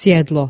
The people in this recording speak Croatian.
sjedlo